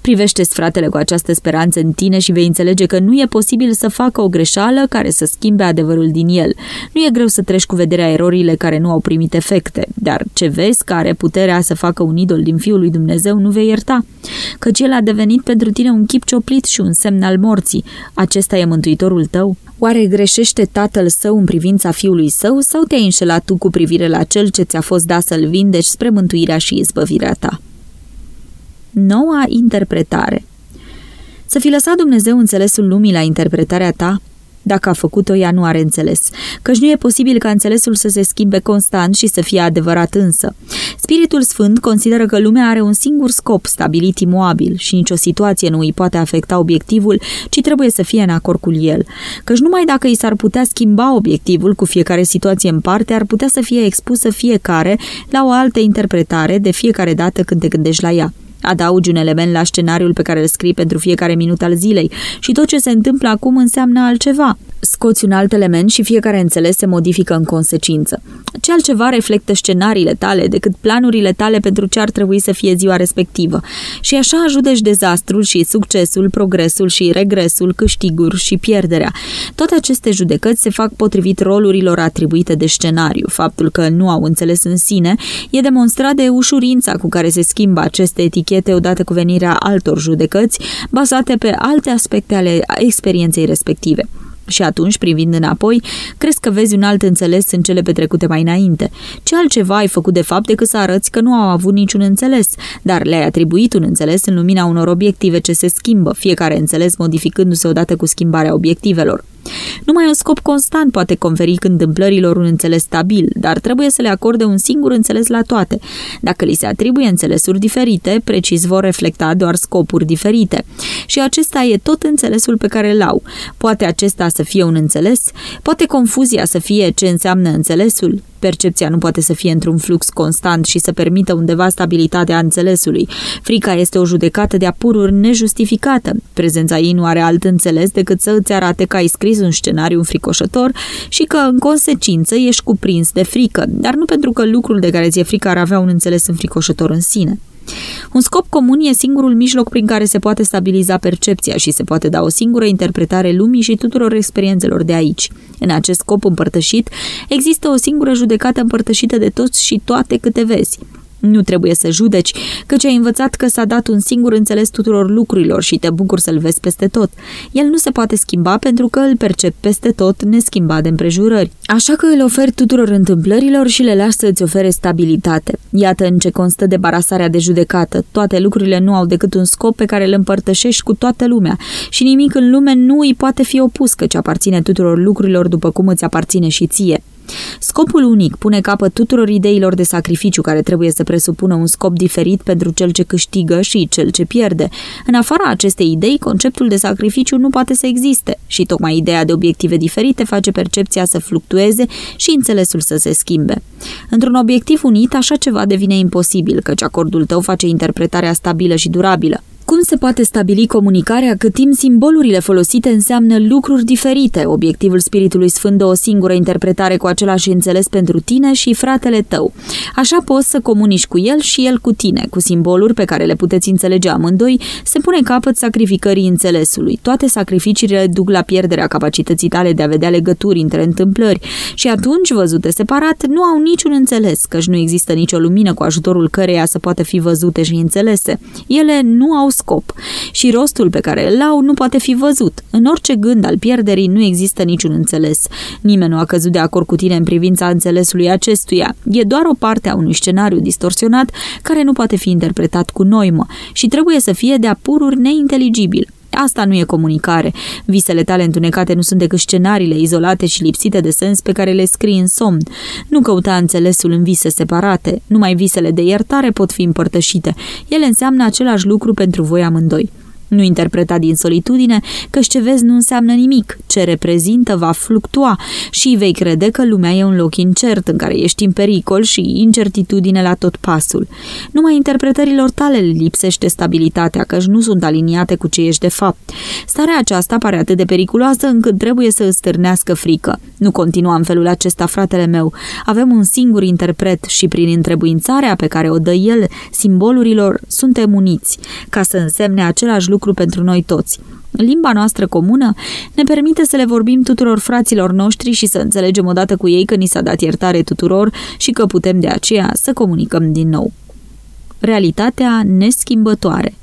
Privește-ți fratele cu această speranță în tine și vei înțelege că nu e posibil să facă o greșeală care să schimbe adevărul din el. Nu e greu să treci cu vederea erorile care nu au primit efecte, dar ce vezi că are puterea să facă un idol din Fiul lui Dumnezeu nu vei ierta, căci el a devenit pentru tine un chip cioplit și un semn al morții. Acesta e mântuitorul tău? Oare greșește tatăl său în privința fiului său sau te-ai înșelat tu cu privire la cel ce ți-a fost dat să-l vindeci spre mântuirea și izbăvirea ta? Noua interpretare Să fi lăsat Dumnezeu înțelesul lumii la interpretarea ta, dacă a făcut-o, ea nu are înțeles, căci nu e posibil ca înțelesul să se schimbe constant și să fie adevărat însă. Spiritul Sfânt consideră că lumea are un singur scop stabilit imoabil și nicio situație nu îi poate afecta obiectivul, ci trebuie să fie în acord cu el. Căci numai dacă i s-ar putea schimba obiectivul cu fiecare situație în parte, ar putea să fie expusă fiecare la o altă interpretare de fiecare dată când te gândești la ea. Adaugi un element la scenariul pe care îl scrii pentru fiecare minut al zilei și tot ce se întâmplă acum înseamnă altceva. Scoți un alt element și fiecare înțeles se modifică în consecință. Ce altceva reflectă scenariile tale decât planurile tale pentru ce ar trebui să fie ziua respectivă. Și așa ajudeci dezastrul și succesul, progresul și regresul, câștiguri și pierderea. Toate aceste judecăți se fac potrivit rolurilor atribuite de scenariu. Faptul că nu au înțeles în sine e demonstrat de ușurința cu care se schimbă aceste etichete odată cu venirea altor judecăți bazate pe alte aspecte ale experienței respective. Și atunci, privind înapoi, crezi că vezi un alt înțeles în cele petrecute mai înainte. Ce altceva ai făcut de fapt decât să arăți că nu au avut niciun înțeles, dar le-ai atribuit un înțeles în lumina unor obiective ce se schimbă, fiecare înțeles modificându-se odată cu schimbarea obiectivelor. Numai un scop constant poate conferi întâmplărilor un înțeles stabil, dar trebuie să le acorde un singur înțeles la toate. Dacă li se atribuie înțelesuri diferite, precis vor reflecta doar scopuri diferite. Și acesta e tot înțelesul pe care îl au. Poate acesta să fie un înțeles, poate confuzia să fie ce înseamnă înțelesul, Percepția nu poate să fie într-un flux constant și să permită undeva stabilitatea înțelesului. Frica este o judecată de apururi nejustificată. Prezența ei nu are alt înțeles decât să îți arate că ai scris un scenariu înfricoșător și că, în consecință, ești cuprins de frică, dar nu pentru că lucrul de care ți-e frică ar avea un înțeles înfricoșător în sine. Un scop comun e singurul mijloc prin care se poate stabiliza percepția și se poate da o singură interpretare lumii și tuturor experiențelor de aici. În acest scop împărtășit, există o singură judecată împărtășită de toți și toate câte vezi. Nu trebuie să judeci, căci ai învățat că s-a dat un singur înțeles tuturor lucrurilor și te bucur să-l vezi peste tot. El nu se poate schimba pentru că îl percep peste tot neschimbat de împrejurări. Așa că îl oferi tuturor întâmplărilor și le lași să-ți ofere stabilitate. Iată în ce constă debarasarea de judecată. Toate lucrurile nu au decât un scop pe care îl împărtășești cu toată lumea și nimic în lume nu îi poate fi opus, căci aparține tuturor lucrurilor după cum îți aparține și ție. Scopul unic pune capăt tuturor ideilor de sacrificiu care trebuie să presupună un scop diferit pentru cel ce câștigă și cel ce pierde. În afara acestei idei, conceptul de sacrificiu nu poate să existe și tocmai ideea de obiective diferite face percepția să fluctueze și înțelesul să se schimbe. Într-un obiectiv unit, așa ceva devine imposibil, căci acordul tău face interpretarea stabilă și durabilă. Cum se poate stabili comunicarea cât timp simbolurile folosite înseamnă lucruri diferite? Obiectivul Spiritului Sfânt dă o singură interpretare cu același înțeles pentru tine și fratele tău. Așa poți să comunici cu el și el cu tine. Cu simboluri pe care le puteți înțelege amândoi, se pune capăt sacrificării înțelesului. Toate sacrificiile duc la pierderea capacității tale de a vedea legături între întâmplări și atunci, văzute separat, nu au niciun înțeles, căci nu există nicio lumină cu ajutorul căreia să poată fi văzute și înțelese. Ele nu au scop și rostul pe care îl au nu poate fi văzut. În orice gând al pierderii nu există niciun înțeles. Nimeni nu a căzut de acord cu tine în privința înțelesului acestuia. E doar o parte a unui scenariu distorsionat care nu poate fi interpretat cu noimă și trebuie să fie de-a pururi neinteligibil. Asta nu e comunicare. Visele tale întunecate nu sunt decât scenariile izolate și lipsite de sens pe care le scrii în somn. Nu căuta înțelesul în vise separate. Numai visele de iertare pot fi împărtășite. Ele înseamnă același lucru pentru voi amândoi. Nu interpreta din solitudine că ce vezi nu înseamnă nimic. Ce reprezintă va fluctua și vei crede că lumea e un loc incert în care ești în pericol și incertitudine la tot pasul. Numai interpretărilor tale lipsește stabilitatea, căci nu sunt aliniate cu ce ești de fapt. Starea aceasta pare atât de periculoasă încât trebuie să îți stârnească frică. Nu continua în felul acesta, fratele meu. Avem un singur interpret și prin întrebuințarea pe care o dă el simbolurilor suntem uniți, ca să însemne același lucru lucru pentru noi toți. Limba noastră comună ne permite să le vorbim tuturor fraților noștri și să înțelegem odată cu ei că ni s-a dat iertare tuturor și că putem de aceea să comunicăm din nou. Realitatea neschimbătoare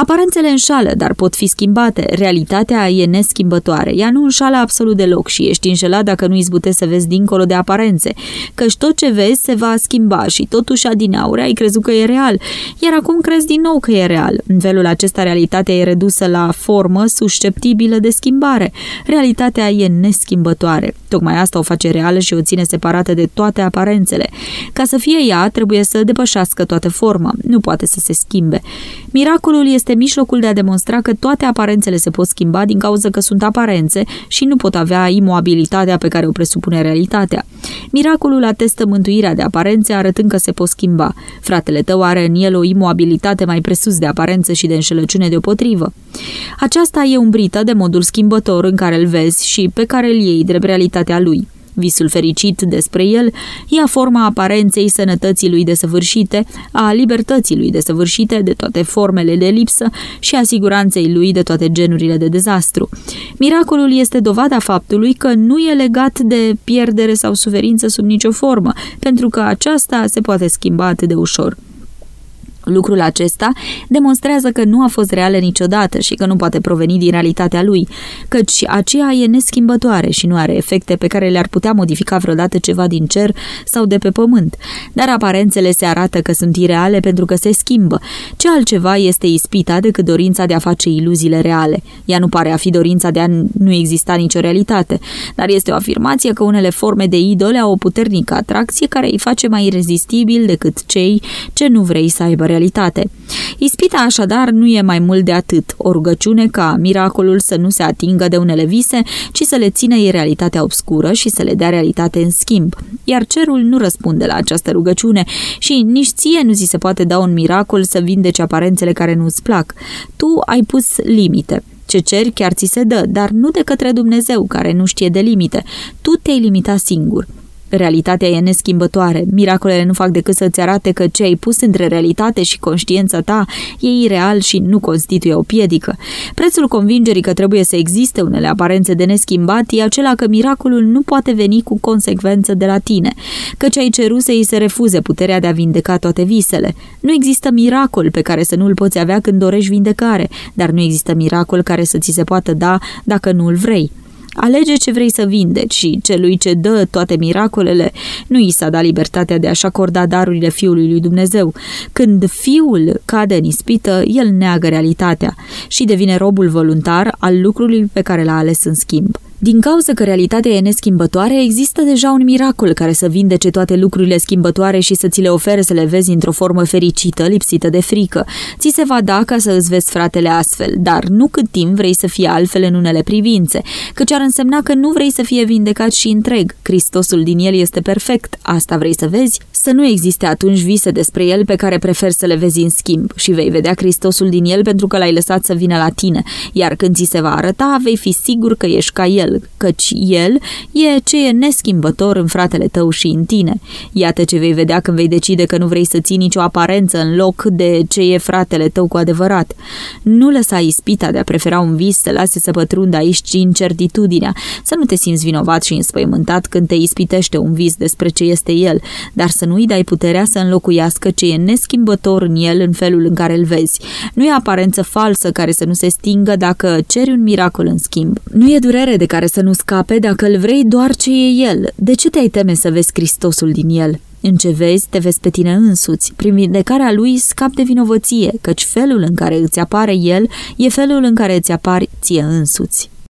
Aparențele înșală, dar pot fi schimbate. Realitatea e neschimbătoare. Ea nu înșală absolut deloc și ești înșelat dacă nu izbutești să vezi dincolo de aparențe. Căci tot ce vezi se va schimba și totuși adineaure ai crezut că e real, iar acum crezi din nou că e real. În felul acesta realitatea e redusă la formă susceptibilă de schimbare. Realitatea e neschimbătoare. Tocmai asta o face reală și o ține separată de toate aparențele. Ca să fie ea, trebuie să depășească toată forma. Nu poate să se schimbe. Miracolul este este mijlocul de a demonstra că toate aparențele se pot schimba din cauza că sunt aparențe și nu pot avea imobilitatea pe care o presupune realitatea. Miracolul atestă mântuirea de aparențe arătând că se pot schimba. Fratele tău are în el o imobilitate mai presus de aparență și de înșelăciune deopotrivă. Aceasta e umbrită de modul schimbător în care îl vezi și pe care îl iei drept realitatea lui. Visul fericit despre el ia forma aparenței sănătății lui desăvârșite, a libertății lui desăvârșite de toate formele de lipsă și a siguranței lui de toate genurile de dezastru. Miracolul este dovada faptului că nu e legat de pierdere sau suferință sub nicio formă, pentru că aceasta se poate schimba atât de ușor. Lucrul acesta demonstrează că nu a fost reală niciodată și că nu poate proveni din realitatea lui, căci aceea e neschimbătoare și nu are efecte pe care le-ar putea modifica vreodată ceva din cer sau de pe pământ. Dar aparențele se arată că sunt ireale pentru că se schimbă. Ce altceva este ispita decât dorința de a face iluziile reale? Ea nu pare a fi dorința de a nu exista nicio realitate, dar este o afirmație că unele forme de idole au o puternică atracție care îi face mai irezistibil decât cei ce nu vrei să aibă realitate realitate. Ispita așadar nu e mai mult de atât, o rugăciune ca miracolul să nu se atingă de unele vise, ci să le țină ei realitatea obscură și să le dea realitate în schimb. Iar cerul nu răspunde la această rugăciune și nici ție nu ți se poate da un miracol să vindeci aparențele care nu-ți plac. Tu ai pus limite. Ce ceri chiar ți se dă, dar nu de către Dumnezeu, care nu știe de limite. Tu te-ai limitat singur. Realitatea e neschimbătoare. Miracolele nu fac decât să-ți arate că ce ai pus între realitate și conștiința ta e ireal și nu constituie o piedică. Prețul convingerii că trebuie să existe unele aparențe de neschimbat e acela că miracolul nu poate veni cu consecvență de la tine, că ce ai cerut să îi se refuze puterea de a vindeca toate visele. Nu există miracol pe care să nu-l poți avea când dorești vindecare, dar nu există miracol care să ți se poată da dacă nu-l vrei. Alege ce vrei să vindeci și celui ce dă toate miracolele nu i s-a dat libertatea de a-și acorda darurile Fiului lui Dumnezeu. Când Fiul cade în ispită, el neagă realitatea și devine robul voluntar al lucrului pe care l-a ales în schimb. Din cauza că realitatea e neschimbătoare, există deja un miracol care să vindece toate lucrurile schimbătoare și să ți le ofere să le vezi într-o formă fericită, lipsită de frică. Ți se va da ca să îți vezi fratele astfel, dar nu cât timp vrei să fie altfel în unele privințe, căci ar însemna că nu vrei să fie vindecat și întreg. Hristosul din el este perfect, asta vrei să vezi? Să nu existe atunci vise despre el pe care preferi să le vezi în schimb și vei vedea Hristosul din el pentru că l-ai lăsat să vină la tine, iar când ți se va arăta, vei fi sigur că ești ca el el, căci el e ce e neschimbător în fratele tău și în tine. Iată ce vei vedea când vei decide că nu vrei să ții nicio aparență în loc de ce e fratele tău cu adevărat. Nu lăsa ispita de a prefera un vis să lase să pătrundă aici ci incertitudinea, să nu te simți vinovat și înspăimântat când te ispitește un vis despre ce este el, dar să nu-i dai puterea să înlocuiască ce e neschimbător în el în felul în care îl vezi. Nu e aparență falsă care să nu se stingă dacă ceri un miracol în schimb. Nu e durere de care care să nu scape dacă îl vrei doar ce e el. De ce te-ai teme să vezi Hristosul din el? În ce vezi, te vezi pe tine însuți. Prin vindecarea lui scap de vinovăție, căci felul în care îți apare el e felul în care îți apari ție însuți.